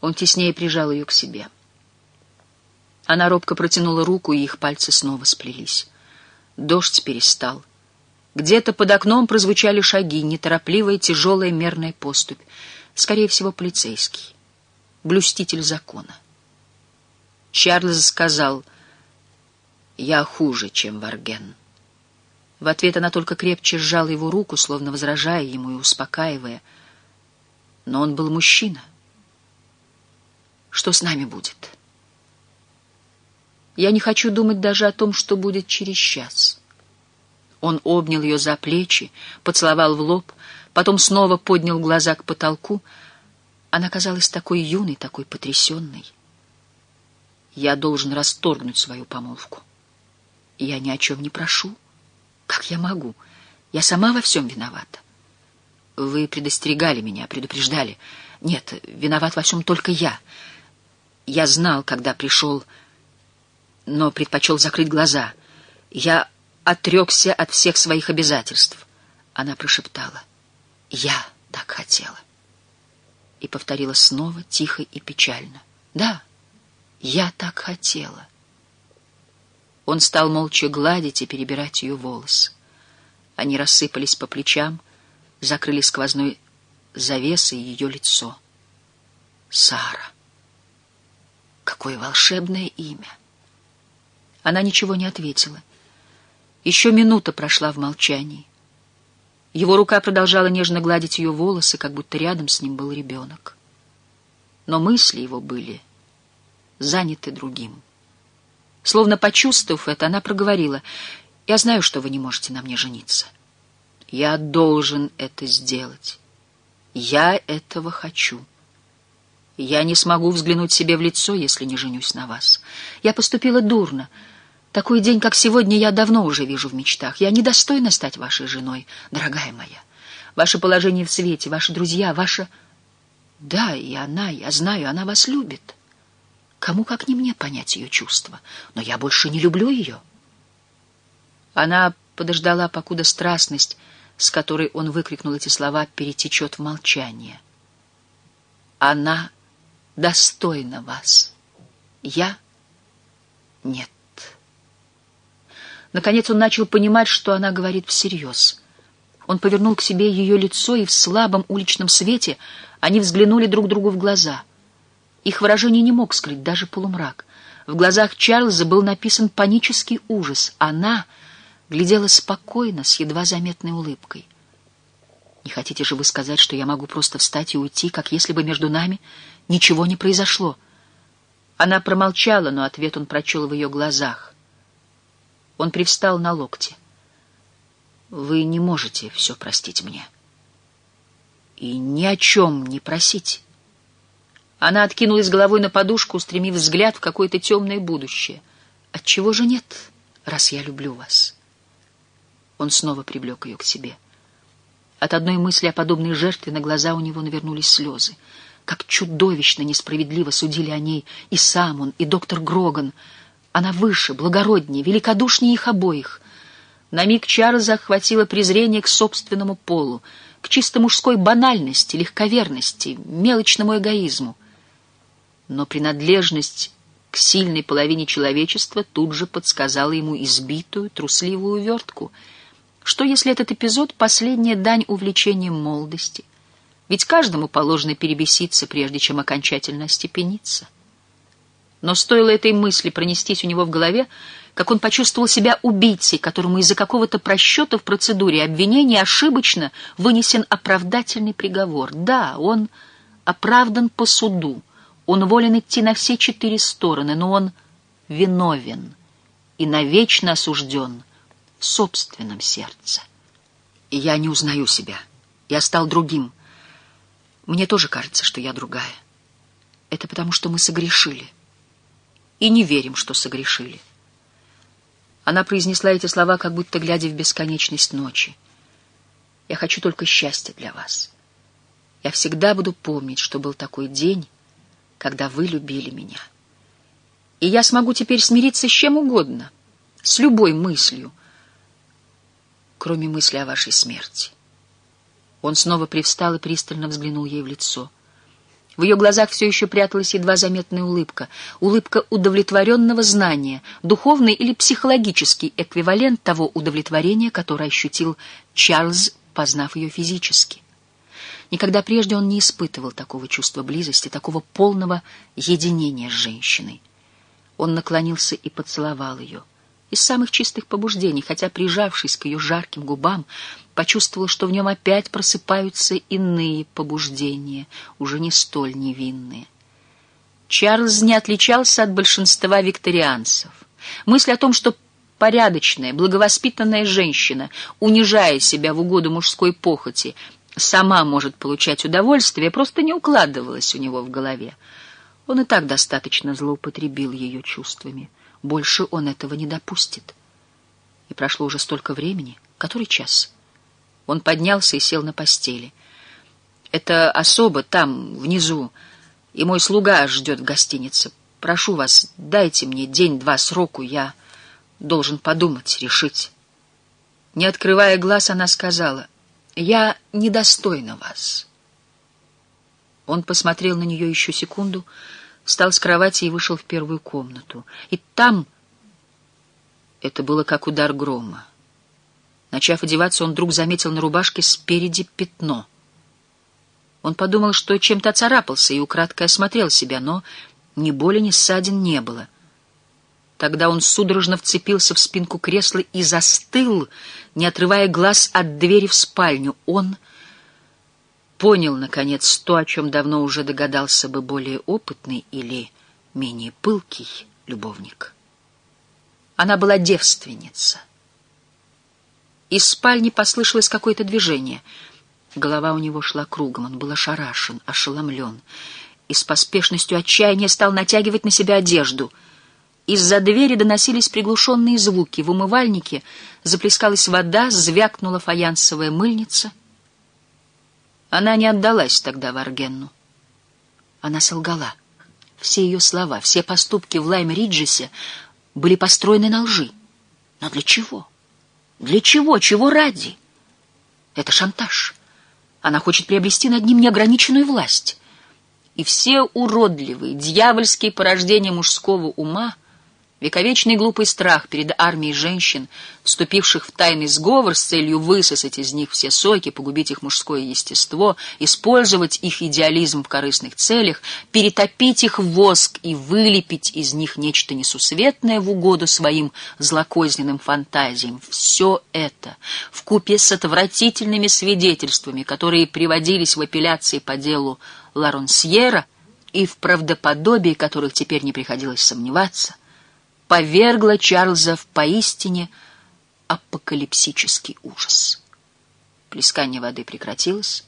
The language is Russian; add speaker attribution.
Speaker 1: Он теснее прижал ее к себе. Она робко протянула руку, и их пальцы снова сплелись. Дождь перестал. Где-то под окном прозвучали шаги, неторопливая, тяжелая мерная поступь. Скорее всего, полицейский. Блюститель закона. Чарльз сказал, «Я хуже, чем Варген». В ответ она только крепче сжала его руку, словно возражая ему и успокаивая. Но он был мужчина. Что с нами будет? Я не хочу думать даже о том, что будет через час. Он обнял ее за плечи, поцеловал в лоб, потом снова поднял глаза к потолку. Она казалась такой юной, такой потрясенной. Я должен расторгнуть свою помолвку. Я ни о чем не прошу. Как я могу? Я сама во всем виновата. Вы предостерегали меня, предупреждали. Нет, виноват во всем только я. Я знал, когда пришел, но предпочел закрыть глаза. Я отрекся от всех своих обязательств. Она прошептала. Я так хотела. И повторила снова, тихо и печально. Да, я так хотела. Он стал молча гладить и перебирать ее волосы. Они рассыпались по плечам, закрыли сквозной завесой ее лицо. Сара. Какое волшебное имя! Она ничего не ответила. Еще минута прошла в молчании. Его рука продолжала нежно гладить ее волосы, как будто рядом с ним был ребенок. Но мысли его были заняты другим. Словно почувствовав это, она проговорила, «Я знаю, что вы не можете на мне жениться. Я должен это сделать. Я этого хочу». Я не смогу взглянуть себе в лицо, если не женюсь на вас. Я поступила дурно. Такой день, как сегодня, я давно уже вижу в мечтах. Я недостойна стать вашей женой, дорогая моя. Ваше положение в свете, ваши друзья, ваша... Да, и она, я знаю, она вас любит. Кому, как не мне, понять ее чувства. Но я больше не люблю ее. Она подождала, покуда страстность, с которой он выкрикнул эти слова, перетечет в молчание. Она достойна вас. Я — нет. Наконец он начал понимать, что она говорит всерьез. Он повернул к себе ее лицо, и в слабом уличном свете они взглянули друг другу в глаза. Их выражение не мог скрыть даже полумрак. В глазах Чарльза был написан панический ужас. Она глядела спокойно, с едва заметной улыбкой. «Не хотите же вы сказать, что я могу просто встать и уйти, как если бы между нами Ничего не произошло. Она промолчала, но ответ он прочел в ее глазах. Он привстал на локте. «Вы не можете все простить мне. И ни о чем не просить». Она откинулась головой на подушку, устремив взгляд в какое-то темное будущее. «Отчего же нет, раз я люблю вас?» Он снова привлек ее к себе. От одной мысли о подобной жертве на глаза у него навернулись слезы. Как чудовищно несправедливо судили о ней и сам он, и доктор Гроган. Она выше, благороднее, великодушнее их обоих. На миг Чарльза охватило презрение к собственному полу, к чисто мужской банальности, легковерности, мелочному эгоизму. Но принадлежность к сильной половине человечества тут же подсказала ему избитую, трусливую вертку. Что, если этот эпизод — последняя дань увлечением молодости — ведь каждому положено перебеситься, прежде чем окончательно остепениться. Но стоило этой мысли пронестись у него в голове, как он почувствовал себя убийцей, которому из-за какого-то просчета в процедуре обвинения ошибочно вынесен оправдательный приговор. Да, он оправдан по суду, он волен идти на все четыре стороны, но он виновен и навечно осужден собственном сердце. И я не узнаю себя. Я стал другим — мне тоже кажется, что я другая. Это потому, что мы согрешили. И не верим, что согрешили. Она произнесла эти слова, как будто глядя в бесконечность ночи. Я хочу только счастья для вас. Я всегда буду помнить, что был такой день, когда вы любили меня. И я смогу теперь смириться с чем угодно, с любой мыслью, кроме мысли о вашей смерти. Он снова привстал и пристально взглянул ей в лицо. В ее глазах все еще пряталась едва заметная улыбка. Улыбка удовлетворенного знания, духовный или психологический эквивалент того удовлетворения, которое ощутил Чарльз, познав ее физически. Никогда прежде он не испытывал такого чувства близости, такого полного единения с женщиной. Он наклонился и поцеловал ее. Из самых чистых побуждений, хотя, прижавшись к ее жарким губам, почувствовал, что в нем опять просыпаются иные побуждения, уже не столь невинные. Чарльз не отличался от большинства викторианцев. Мысль о том, что порядочная, благовоспитанная женщина, унижая себя в угоду мужской похоти, сама может получать удовольствие, просто не укладывалась у него в голове. Он и так достаточно злоупотребил ее чувствами. Больше он этого не допустит. И прошло уже столько времени. Который час? Он поднялся и сел на постели. Это особо там, внизу, и мой слуга ждет в гостинице. Прошу вас, дайте мне день-два сроку, я должен подумать, решить. Не открывая глаз, она сказала, «Я недостойна вас». Он посмотрел на нее еще секунду, встал с кровати и вышел в первую комнату. И там... Это было как удар грома. Начав одеваться, он вдруг заметил на рубашке спереди пятно. Он подумал, что чем-то царапался, и украдкой осмотрел себя, но ни боли, ни ссадин не было. Тогда он судорожно вцепился в спинку кресла и застыл, не отрывая глаз от двери в спальню. Он понял, наконец, то, о чем давно уже догадался бы более опытный или менее пылкий любовник. Она была девственница. Из спальни послышалось какое-то движение. Голова у него шла кругом, он был ошарашен, ошеломлен. И с поспешностью отчаяния стал натягивать на себя одежду. Из-за двери доносились приглушенные звуки. В умывальнике заплескалась вода, звякнула фаянсовая мыльница — она не отдалась тогда Варгенну. Она солгала. Все ее слова, все поступки в Лайм-Риджесе были построены на лжи. Но для чего? Для чего? Чего ради? Это шантаж. Она хочет приобрести над ним неограниченную власть. И все уродливые, дьявольские порождения мужского ума — Вековечный глупый страх перед армией женщин, вступивших в тайный сговор с целью высосать из них все соки, погубить их мужское естество, использовать их идеализм в корыстных целях, перетопить их в воск и вылепить из них нечто несусветное в угоду своим злокозненным фантазиям. Все это, в купе с отвратительными свидетельствами, которые приводились в апелляции по делу Ларонсьера и в правдоподобии которых теперь не приходилось сомневаться — повергла Чарльза в поистине апокалипсический ужас. Плескание воды прекратилось,